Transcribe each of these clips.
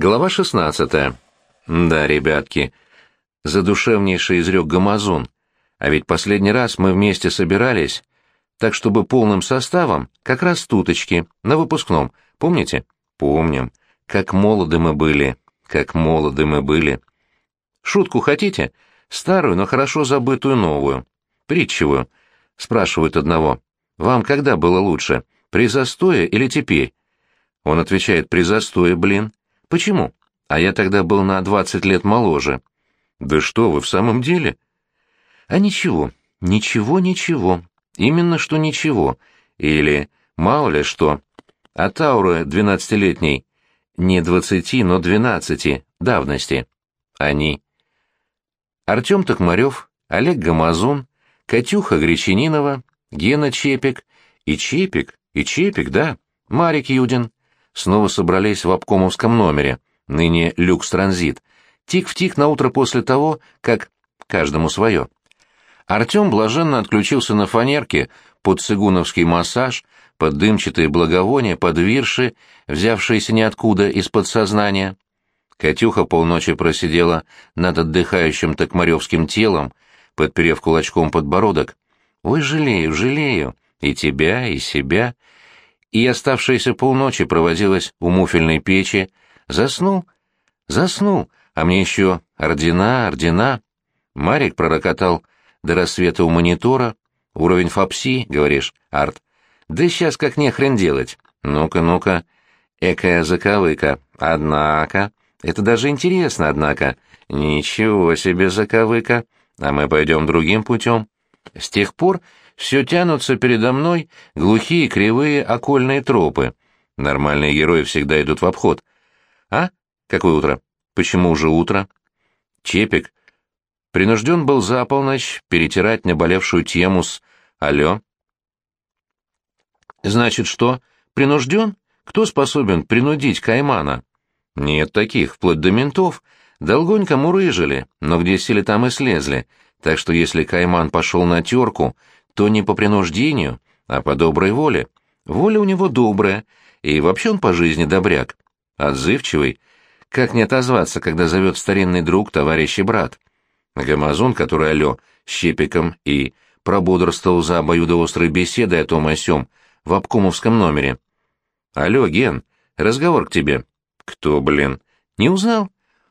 Глава 16. Да, ребятки, задушевнейший изрек Гамазун. А ведь последний раз мы вместе собирались, так чтобы полным составом, как раз туточки, на выпускном. Помните? Помним. Как молоды мы были, как молоды мы были. Шутку хотите? Старую, но хорошо забытую новую. Притчевую. Спрашивают одного. Вам когда было лучше, при застое или теперь? Он отвечает, при застое, блин. Почему? А я тогда был на двадцать лет моложе. Да что вы, в самом деле? А ничего, ничего, ничего. Именно что ничего. Или мало ли что. А Таура двенадцатилетней не двадцати, но двенадцати давности. Они. Артем Токмарев, Олег Гамазун, Катюха Гречининова, Гена Чепик и Чепик, и Чепик, да, Марик Юдин снова собрались в обкомовском номере, ныне люкс транзит, тик в тик на утро после того, как каждому свое. Артем блаженно отключился на фанерке под цигуновский массаж, под дымчатые благовония, под вирши, взявшиеся ниоткуда из подсознания. Катюха полночи просидела над отдыхающим токмаревским телом, подперев кулачком подбородок. «Ой, жалею, жалею, и тебя, и себя», и оставшиеся полночи проводилась у муфельной печи. Заснул? Заснул, а мне еще ордена, ордена. Марик пророкотал до рассвета у монитора. Уровень фапси, говоришь, Арт. Да сейчас как не хрен делать. Ну-ка, ну-ка. Экая заковыка. Однако... Это даже интересно, однако. Ничего себе заковыка. А мы пойдем другим путем. С тех пор все тянутся передо мной глухие кривые окольные тропы. Нормальные герои всегда идут в обход. А? Какое утро? Почему уже утро? Чепик принужден был за полночь перетирать наболевшую тему с «Алло». Значит, что? Принужден? Кто способен принудить Каймана? Нет таких, вплоть до ментов. Долгонько мурыжили, но где сели, там и слезли. Так что если Кайман пошел на терку, то не по принуждению, а по доброй воле. Воля у него добрая, и вообще он по жизни добряк. Отзывчивый. Как не отозваться, когда зовет старинный друг, товарищ и брат? Гамазон, который с щепиком и прободрствовал за обоюдоострой беседой о том о сём в обкомовском номере. «Алло, Ген, разговор к тебе». «Кто, блин?» «Не узнал?»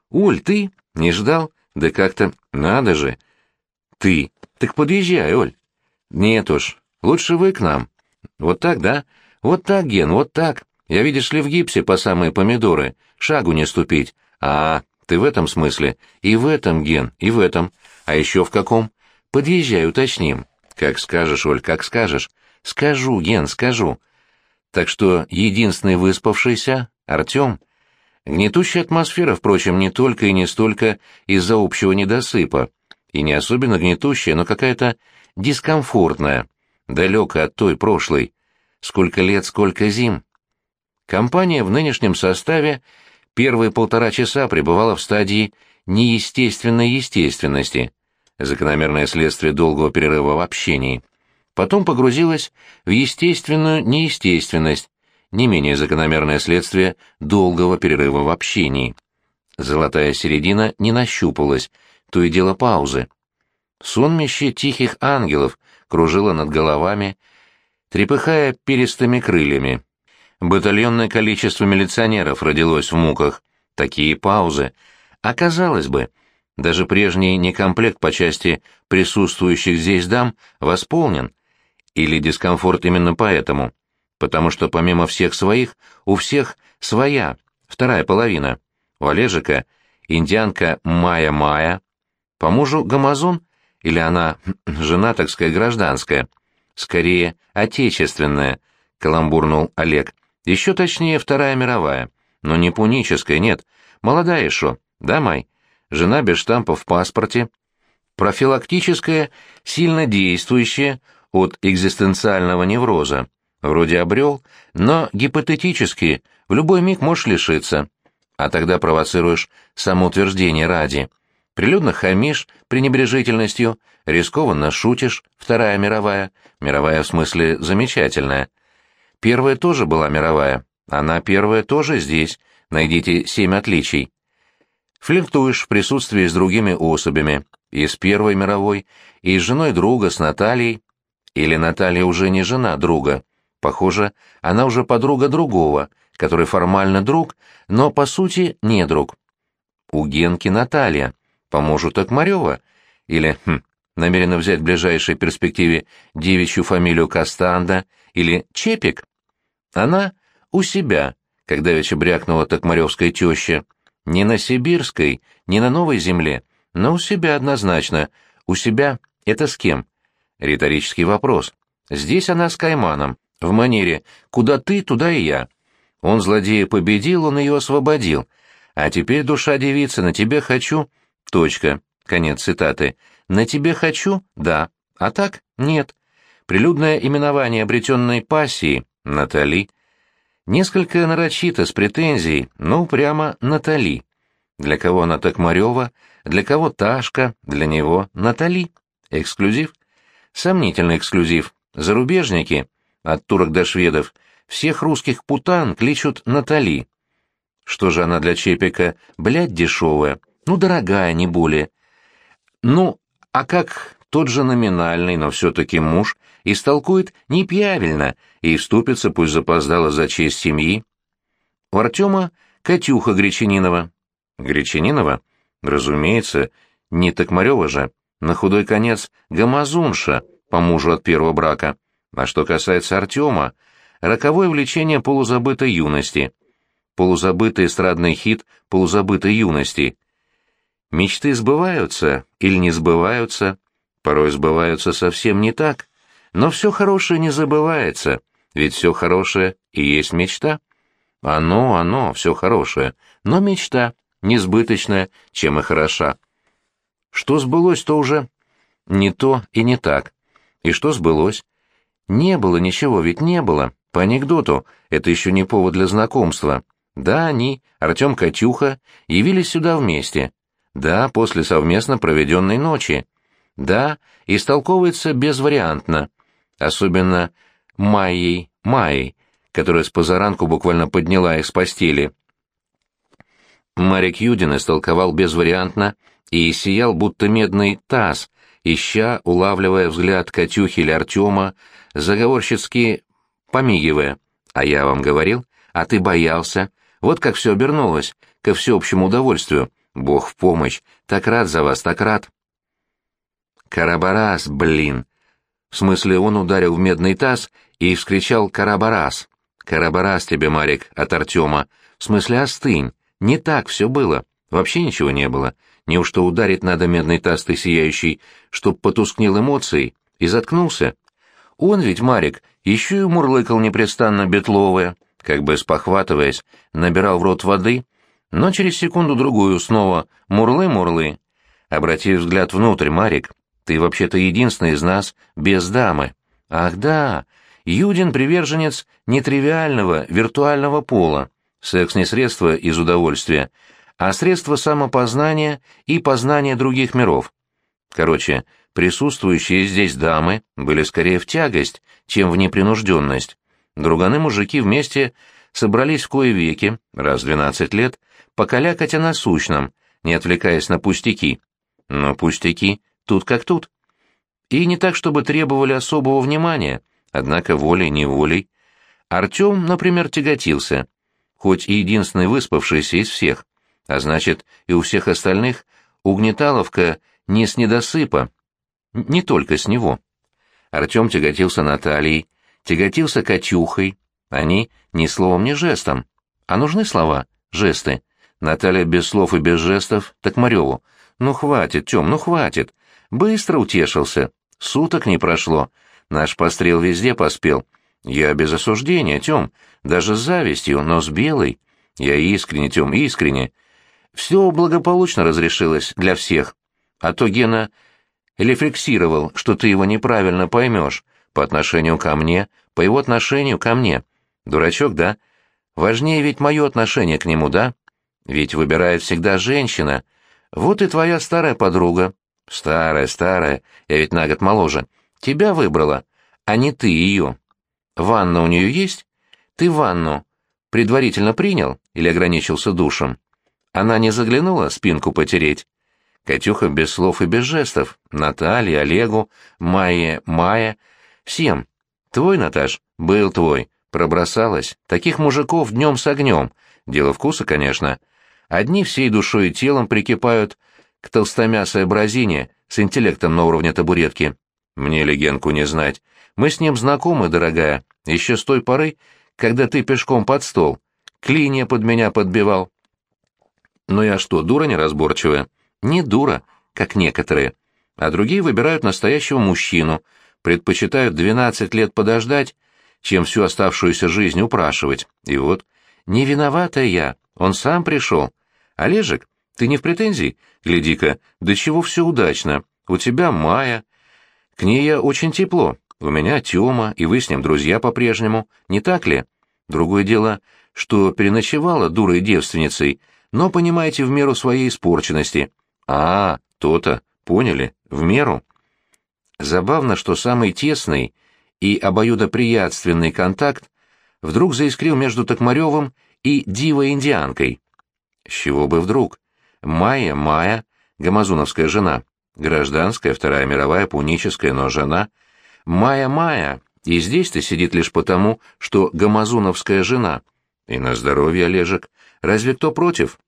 «Уль, ты? Не ждал? Да как-то... Надо же!» «Ты? Так подъезжай, Оль». «Нет уж, лучше вы к нам. Вот так, да? Вот так, Ген, вот так. Я, видишь ли, в гипсе по самые помидоры. Шагу не ступить. А, ты в этом смысле? И в этом, Ген, и в этом. А еще в каком? Подъезжай, уточним. Как скажешь, Оль, как скажешь. Скажу, Ген, скажу. Так что единственный выспавшийся — Артем. Гнетущая атмосфера, впрочем, не только и не столько из-за общего недосыпа, и не особенно гнетущая, но какая-то дискомфортная, далекая от той прошлой. Сколько лет, сколько зим. Компания в нынешнем составе первые полтора часа пребывала в стадии неестественной естественности, закономерное следствие долгого перерыва в общении. Потом погрузилась в естественную неестественность, не менее закономерное следствие долгого перерыва в общении. Золотая середина не нащупалась, то и дело паузы. Сонмище тихих ангелов кружило над головами, трепыхая перистыми крыльями. Батальонное количество милиционеров родилось в муках. Такие паузы. А казалось бы, даже прежний некомплект по части присутствующих здесь дам восполнен. Или дискомфорт именно поэтому? Потому что помимо всех своих, у всех своя, вторая половина. У Олежика индианка Майя-Майя, по мужу Гамазон или она жена, так сказать, гражданская? Скорее, отечественная, каламбурнул Олег. Еще точнее, Вторая мировая. Но не пуническая, нет. Молодая еще, да, Май? Жена без штампа в паспорте. Профилактическая, сильно действующая от экзистенциального невроза. Вроде обрел, но гипотетически в любой миг можешь лишиться. А тогда провоцируешь самоутверждение ради. Прилюдно хамишь пренебрежительностью, рискованно шутишь, Вторая мировая, мировая в смысле замечательная. Первая тоже была мировая, она первая тоже здесь, найдите семь отличий. Флиртуешь в присутствии с другими особями, и с Первой мировой, и с женой друга, с Натальей. Или Наталья уже не жена друга. Похоже, она уже подруга другого, который формально друг, но по сути не друг. У Генки Наталья. Поможет Токмарева. Или, хм, намерена взять в ближайшей перспективе девичью фамилию Кастанда или Чепик. Она у себя, когда вече брякнула Токмаревская теща. Не на Сибирской, не на Новой Земле, но у себя однозначно. У себя это с кем? Риторический вопрос. Здесь она с Кайманом, в манере «куда ты, туда и я». Он злодея победил, он ее освободил. А теперь, душа девицы, на тебе хочу... Точка. Конец цитаты. На тебе хочу? Да. А так? Нет. Прилюдное именование обретенной пассии — Натали. Несколько нарочито, с претензией, но прямо Натали. Для кого она Токмарева, для кого Ташка, для него Натали. Эксклюзив. Сомнительный эксклюзив. Зарубежники, от турок до шведов, всех русских путан кличут Натали. Что же она для Чепика, блядь, дешевая, ну, дорогая, не более. Ну, а как тот же номинальный, но все-таки муж, истолкует неправильно и вступится, пусть запоздала за честь семьи? У Артема Катюха Гречанинова. Гречанинова? Разумеется, не Токмарева же. На худой конец Гамазунша, по мужу от первого брака. А что касается Артема, роковое влечение полузабытой юности. Полузабытый эстрадный хит полузабытой юности. Мечты сбываются или не сбываются, порой сбываются совсем не так. Но все хорошее не забывается, ведь все хорошее и есть мечта. Оно, оно, все хорошее, но мечта, несбыточная, чем и хороша. Что сбылось, то уже не то и не так. И что сбылось? Не было ничего, ведь не было. По анекдоту, это еще не повод для знакомства. Да, они, Артем Катюха, явились сюда вместе. Да, после совместно проведенной ночи. Да, истолковывается безвариантно. Особенно Майей, Майей, которая с позаранку буквально подняла их с постели. Марик Юдин истолковал безвариантно и сиял, будто медный таз, ища, улавливая взгляд Катюхи или Артема, заговорщицки помигивая. «А я вам говорил? А ты боялся? Вот как все обернулось, ко всеобщему удовольствию. Бог в помощь. Так рад за вас, так рад». «Карабарас, блин!» В смысле, он ударил в медный таз и вскричал «Карабарас!» «Карабарас тебе, Марик, от Артема!» В смысле, остынь. Не так все было. Вообще ничего не было. Неужто ударить надо медный таз ты сияющий, чтоб потускнел эмоцией, и заткнулся? Он ведь, Марик, еще и мурлыкал непрестанно бетловое, как бы спохватываясь, набирал в рот воды, но через секунду-другую снова «мурлы-мурлы». Обрати взгляд внутрь, Марик, ты вообще-то единственный из нас без дамы. Ах да, Юдин приверженец нетривиального, виртуального пола. Секс не средство из удовольствия, а средство самопознания и познания других миров. Короче, присутствующие здесь дамы были скорее в тягость, чем в непринужденность. Друганы-мужики вместе собрались в кое веки, раз двенадцать лет, покалякать о насущном, не отвлекаясь на пустяки. Но пустяки тут как тут. И не так, чтобы требовали особого внимания, однако волей-неволей. Артем, например, тяготился, хоть и единственный выспавшийся из всех а значит, и у всех остальных угнеталовка не с недосыпа, не только с него. Артем тяготился Натальей, тяготился Катюхой, они ни словом, ни жестом. А нужны слова, жесты. Наталья без слов и без жестов, так Мареву. Ну хватит, Тем, ну хватит. Быстро утешился. Суток не прошло. Наш пострел везде поспел. Я без осуждения, Тем, даже с завистью, но с белой. Я искренне, Тем, искренне все благополучно разрешилось для всех. А то Гена рефлексировал, что ты его неправильно поймешь по отношению ко мне, по его отношению ко мне. Дурачок, да? Важнее ведь мое отношение к нему, да? Ведь выбирает всегда женщина. Вот и твоя старая подруга. Старая, старая, я ведь на год моложе. Тебя выбрала, а не ты ее. Ванна у нее есть? Ты ванну предварительно принял или ограничился душем? Она не заглянула спинку потереть? Катюха без слов и без жестов. Наталье, Олегу, Майе, Майе. Всем. Твой, Наташ, был твой. Пробросалась. Таких мужиков днем с огнем. Дело вкуса, конечно. Одни всей душой и телом прикипают к толстомясой бразине с интеллектом на уровне табуретки. Мне легенку не знать. Мы с ним знакомы, дорогая, еще с той поры, когда ты пешком под стол. Клинья под меня подбивал. Но я что, дура неразборчивая? Не дура, как некоторые. А другие выбирают настоящего мужчину, предпочитают двенадцать лет подождать, чем всю оставшуюся жизнь упрашивать. И вот, не виновата я, он сам пришел. Олежек, ты не в претензии? Гляди-ка, до чего все удачно. У тебя Майя. К ней я очень тепло. У меня Тёма, и вы с ним друзья по-прежнему. Не так ли? Другое дело, что переночевала дурой девственницей, но, понимаете, в меру своей испорченности. А, то-то, поняли, в меру. Забавно, что самый тесный и обоюдоприятственный контакт вдруг заискрил между Токмаревым и дивой-индианкой. С чего бы вдруг? Майя, Майя, гамазуновская жена, гражданская, Вторая мировая, пуническая, но жена. Майя, Майя, и здесь-то сидит лишь потому, что гамазуновская жена. И на здоровье, Олежек. Разве кто против?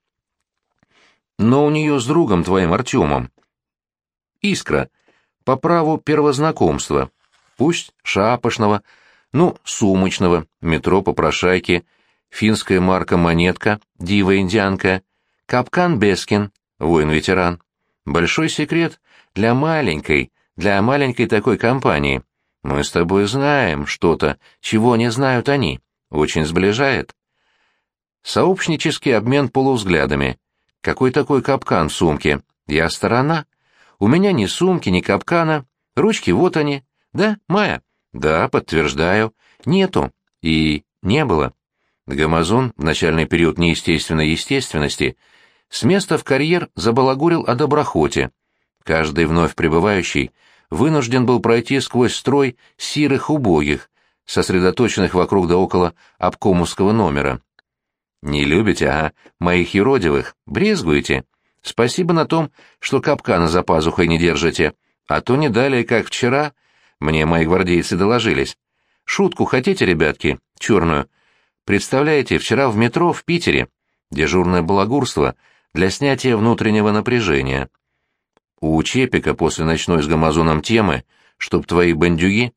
Но у нее с другом твоим Артемом. Искра. По праву первознакомства. Пусть шапошного, ну, сумочного, метро попрошайки, финская марка-монетка, дива-индианка, капкан Бескин, воин-ветеран. Большой секрет для маленькой, для маленькой такой компании. Мы с тобой знаем что-то, чего не знают они. Очень сближает. Сообщнический обмен полувзглядами. Какой такой капкан в сумке? Я сторона. У меня ни сумки, ни капкана. Ручки вот они. Да, Майя? Да, подтверждаю. Нету. И не было. Гамазон в начальный период неестественной естественности с места в карьер забалагурил о доброхоте. Каждый вновь прибывающий вынужден был пройти сквозь строй сирых убогих, сосредоточенных вокруг да около обкомовского номера. Не любите, ага, моих юродивых, брезгуете. Спасибо на том, что капкана за пазухой не держите, а то не далее, как вчера, мне мои гвардейцы доложились. Шутку хотите, ребятки, черную? Представляете, вчера в метро в Питере дежурное балагурство для снятия внутреннего напряжения. У Чепика после ночной с гамазоном темы, чтоб твои бандюги,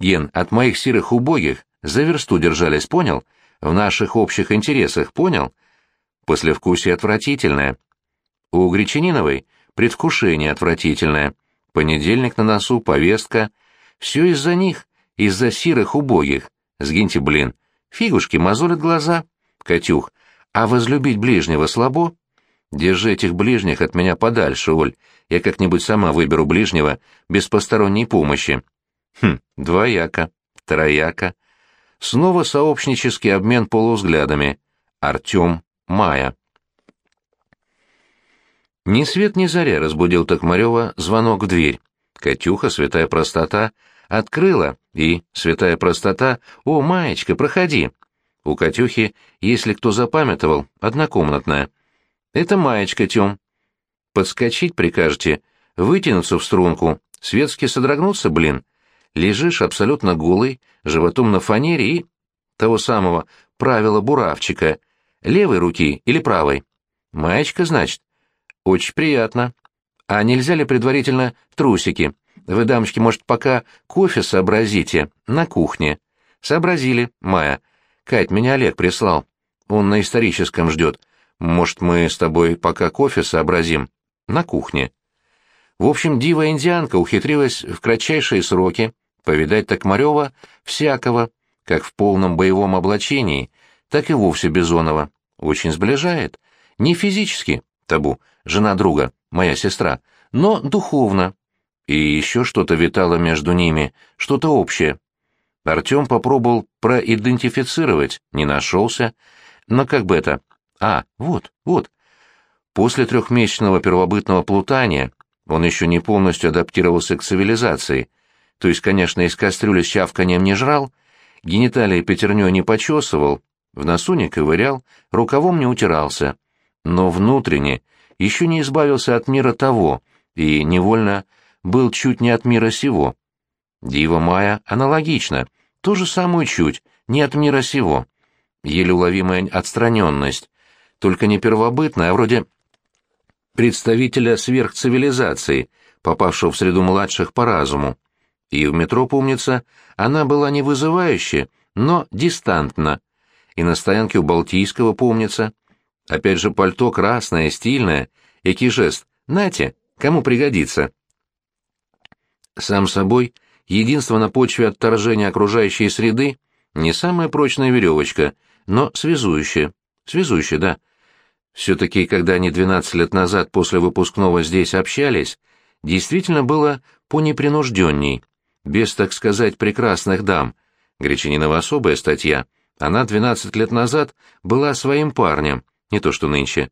Ген, от моих сирых убогих за версту держались, понял? — в наших общих интересах, понял? Послевкусие отвратительное. У Гречаниновой предвкушение отвратительное. Понедельник на носу, повестка. Все из-за них, из-за сирых убогих. Сгиньте, блин. Фигушки мозолят глаза. Катюх, а возлюбить ближнего слабо? Держи этих ближних от меня подальше, Оль. Я как-нибудь сама выберу ближнего без посторонней помощи. Хм, двояко, трояко. Снова сообщнический обмен полувзглядами. Артем, Майя. Ни свет ни заря разбудил Токмарева звонок в дверь. Катюха, святая простота, открыла, и, святая простота, «О, Маечка, проходи!» У Катюхи, если кто запамятовал, однокомнатная. «Это Маечка, Тём. Подскочить прикажете, вытянуться в струнку, светски содрогнуться, блин. Лежишь абсолютно голый, животом на фанере и... того самого правила буравчика. Левой руки или правой? Маечка, значит? Очень приятно. А нельзя ли предварительно трусики? Вы, дамочки, может, пока кофе сообразите на кухне? Сообразили, Майя. Кать, меня Олег прислал. Он на историческом ждет. Может, мы с тобой пока кофе сообразим? На кухне. В общем, дива-индианка ухитрилась в кратчайшие сроки повидать Токмарева всякого, как в полном боевом облачении, так и вовсе Бизонова. Очень сближает. Не физически, табу, жена друга, моя сестра, но духовно. И еще что-то витало между ними, что-то общее. Артем попробовал проидентифицировать, не нашелся, но как бы это... А, вот, вот. После трехмесячного первобытного плутания он еще не полностью адаптировался к цивилизации, то есть, конечно, из кастрюли с чавканием не жрал, гениталии пятерней не почесывал, в носу не ковырял, рукавом не утирался, но внутренне еще не избавился от мира того и невольно был чуть не от мира сего. Дива Майя аналогично, ту же самую чуть, не от мира сего. Еле уловимая отстраненность, только не первобытная, а вроде представителя сверхцивилизации, попавшего в среду младших по разуму. И в метро, помнится, она была не вызывающе, но дистантна. И на стоянке у Балтийского, помнится. Опять же пальто красное, стильное, экий жест. Нате, кому пригодится. Сам собой, единство на почве отторжения окружающей среды не самая прочная веревочка, но связующая. Связующая, да. Все-таки, когда они 12 лет назад после выпускного здесь общались, действительно было понепринужденней, без, так сказать, прекрасных дам. Гречанинова особая статья. Она 12 лет назад была своим парнем, не то что нынче.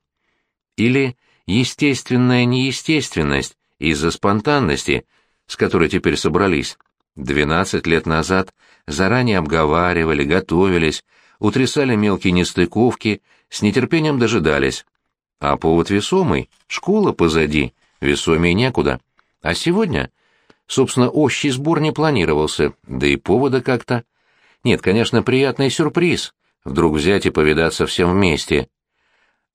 Или естественная неестественность из-за спонтанности, с которой теперь собрались. 12 лет назад заранее обговаривали, готовились, утрясали мелкие нестыковки, с нетерпением дожидались. А повод весомый, школа позади, весомее некуда. А сегодня, собственно, общий сбор не планировался, да и повода как-то. Нет, конечно, приятный сюрприз, вдруг взять и повидаться всем вместе.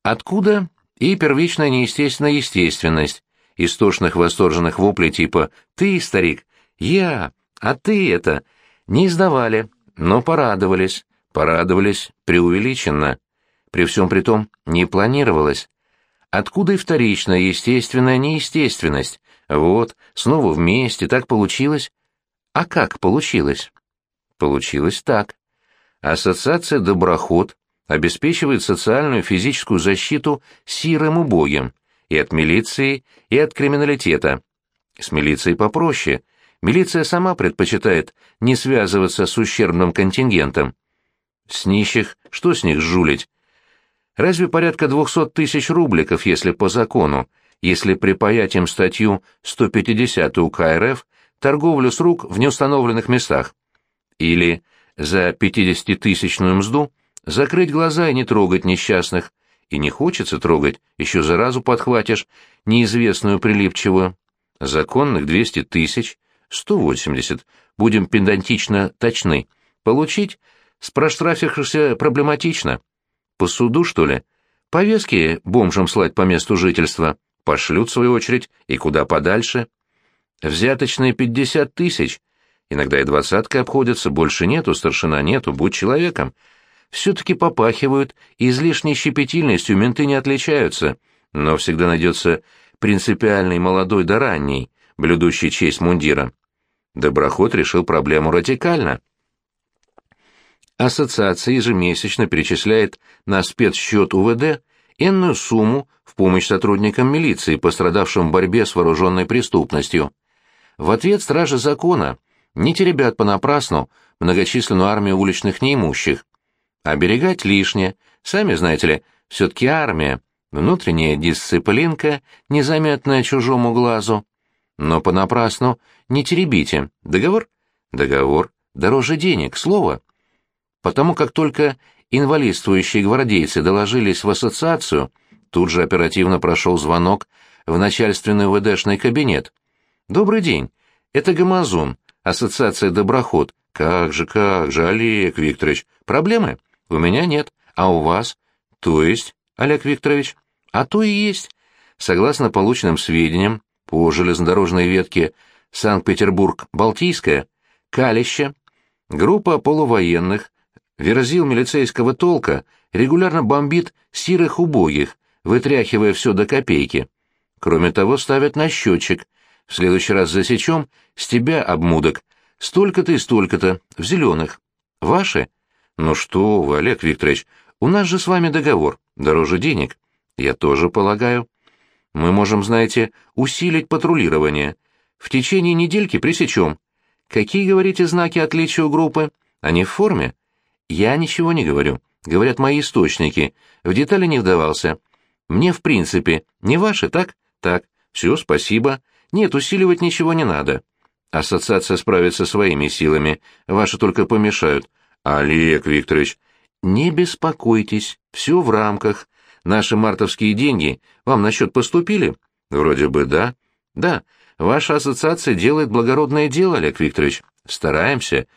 Откуда и первичная неестественная естественность, истошных восторженных воплей типа «ты, старик», «я», «а ты это», не издавали, но порадовались, порадовались преувеличенно. При всем при том не планировалось. Откуда и вторичная естественная неестественность? Вот, снова вместе, так получилось. А как получилось? Получилось так. Ассоциация «Доброход» обеспечивает социальную и физическую защиту сирым убогим и от милиции, и от криминалитета. С милицией попроще. Милиция сама предпочитает не связываться с ущербным контингентом. С нищих, что с них жулить? Разве порядка двухсот тысяч рубликов, если по закону, если припаять им статью 150 УК РФ торговлю с рук в неустановленных местах? Или за 50-тысячную мзду закрыть глаза и не трогать несчастных? И не хочется трогать, еще заразу подхватишь, неизвестную прилипчивую. Законных 200 тысяч, 180, будем педантично точны. Получить с проштрафившихся проблематично. По суду, что ли? Повестки бомжам слать по месту жительства. Пошлют, в свою очередь, и куда подальше. Взяточные пятьдесят тысяч. Иногда и двадцатка обходятся, больше нету, старшина нету, будь человеком. Все-таки попахивают, излишней щепетильностью менты не отличаются, но всегда найдется принципиальный молодой да ранний, блюдущий честь мундира. Доброход решил проблему радикально. Ассоциация ежемесячно перечисляет на спецсчет УВД энную сумму в помощь сотрудникам милиции, пострадавшим в борьбе с вооруженной преступностью. В ответ стражи закона не теребят понапрасну многочисленную армию уличных неимущих. Оберегать лишнее, сами знаете ли, все-таки армия, внутренняя дисциплинка, незаметная чужому глазу. Но понапрасну не теребите. Договор? Договор. Дороже денег, слово. Потому как только инвалидствующие гвардейцы доложились в ассоциацию, тут же оперативно прошел звонок в начальственный ВДшный кабинет. «Добрый день. Это Гамазун, ассоциация «Доброход». Как же, как же, Олег Викторович. Проблемы? У меня нет. А у вас? То есть, Олег Викторович? А то и есть. Согласно полученным сведениям, по железнодорожной ветке Санкт-Петербург-Балтийская, Калище, группа полувоенных Верзил милицейского толка регулярно бомбит сирых убогих, вытряхивая все до копейки. Кроме того, ставят на счетчик. В следующий раз засечем, с тебя, обмудок, столько-то и столько-то, в зеленых. Ваши? Ну что вы, Олег Викторович, у нас же с вами договор, дороже денег. Я тоже полагаю. Мы можем, знаете, усилить патрулирование. В течение недельки пресечем. Какие, говорите, знаки отличия у группы? Они в форме? Я ничего не говорю. Говорят мои источники. В детали не вдавался. Мне, в принципе, не ваши, так? Так. Все, спасибо. Нет, усиливать ничего не надо. Ассоциация справится своими силами. Ваши только помешают. Олег Викторович, Не беспокойтесь, все в рамках. Наши мартовские деньги вам на счет поступили? Вроде бы да. Да, ваша ассоциация делает благородное дело, Олег Викторович. Стараемся.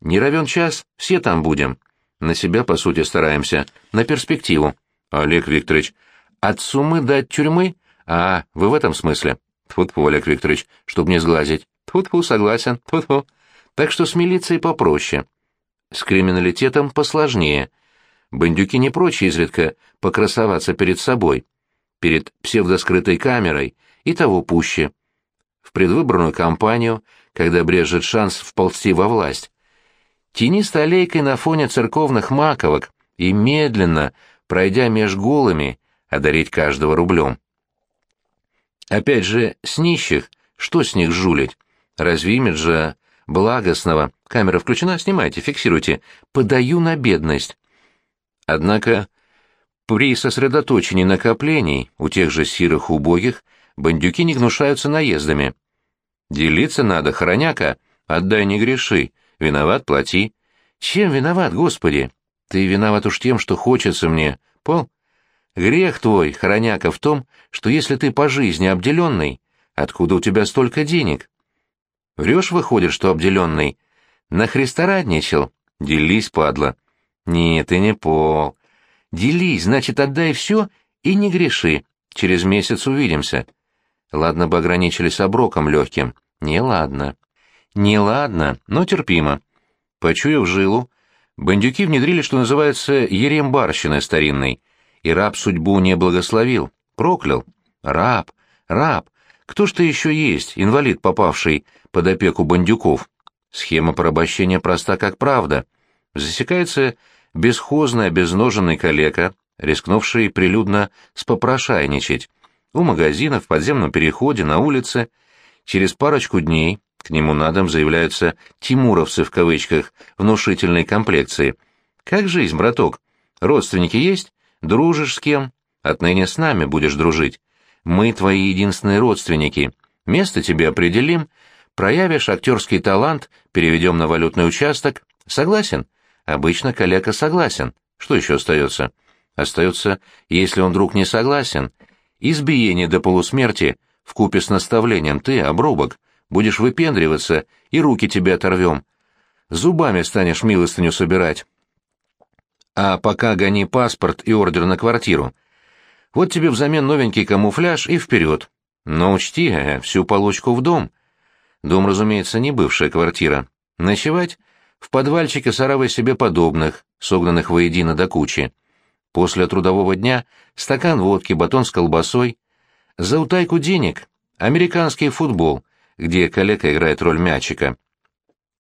Не равен час, все там будем. На себя, по сути, стараемся. На перспективу. Олег Викторович, от суммы до от тюрьмы? А, вы в этом смысле? Тьфу-тьфу, Олег Викторович, чтоб не сглазить. Тьфу-тьфу, согласен. Тьфу-тьфу. Так что с милицией попроще. С криминалитетом посложнее. Бандюки не прочь изредка покрасоваться перед собой, перед псевдоскрытой камерой, и того пуще. В предвыборную кампанию, когда брежет шанс вползти во власть, тяни столейкой на фоне церковных маковок и медленно, пройдя меж голыми, одарить каждого рублем. Опять же, с нищих, что с них жулить? Разве имиджа благостного, камера включена, снимайте, фиксируйте, подаю на бедность. Однако при сосредоточении накоплений у тех же сирых убогих бандюки не гнушаются наездами. Делиться надо, хороняка, отдай не греши, виноват плати. Чем виноват, Господи? Ты виноват уж тем, что хочется мне, пол? Грех твой, хороняка, в том, что если ты по жизни обделенный, откуда у тебя столько денег? Врешь, выходит, что обделенный? На христорадничал? Делись, падла. Нет, ты не пол. Делись, значит, отдай все и не греши. Через месяц увидимся. Ладно бы ограничились оброком легким. Не ладно. Не ладно, но терпимо. Почуяв жилу, бандюки внедрили, что называется, ерембарщиной старинной, и раб судьбу не благословил, проклял. Раб, раб, кто ж ты еще есть, инвалид, попавший под опеку бандюков? Схема порабощения проста как правда. Засекается бесхозный обезноженный калека, рискнувший прилюдно спопрошайничать. У магазина, в подземном переходе, на улице. Через парочку дней к нему на дом заявляются «тимуровцы» в кавычках внушительной комплекции. «Как жизнь, браток? Родственники есть? Дружишь с кем? Отныне с нами будешь дружить. Мы твои единственные родственники. Место тебе определим. Проявишь актерский талант, переведем на валютный участок. Согласен?» Обычно каляка согласен. Что еще остается? Остается, если он вдруг не согласен. Избиение до полусмерти в купе с наставлением ты, обрубок, будешь выпендриваться, и руки тебе оторвем. Зубами станешь милостыню собирать. А пока гони паспорт и ордер на квартиру. Вот тебе взамен новенький камуфляж и вперед. Но учти, э, всю получку в дом. Дом, разумеется, не бывшая квартира. Ночевать в подвальчике саравы себе подобных, согнанных воедино до кучи. После трудового дня стакан водки, батон с колбасой. За утайку денег — американский футбол, где коллега играет роль мячика —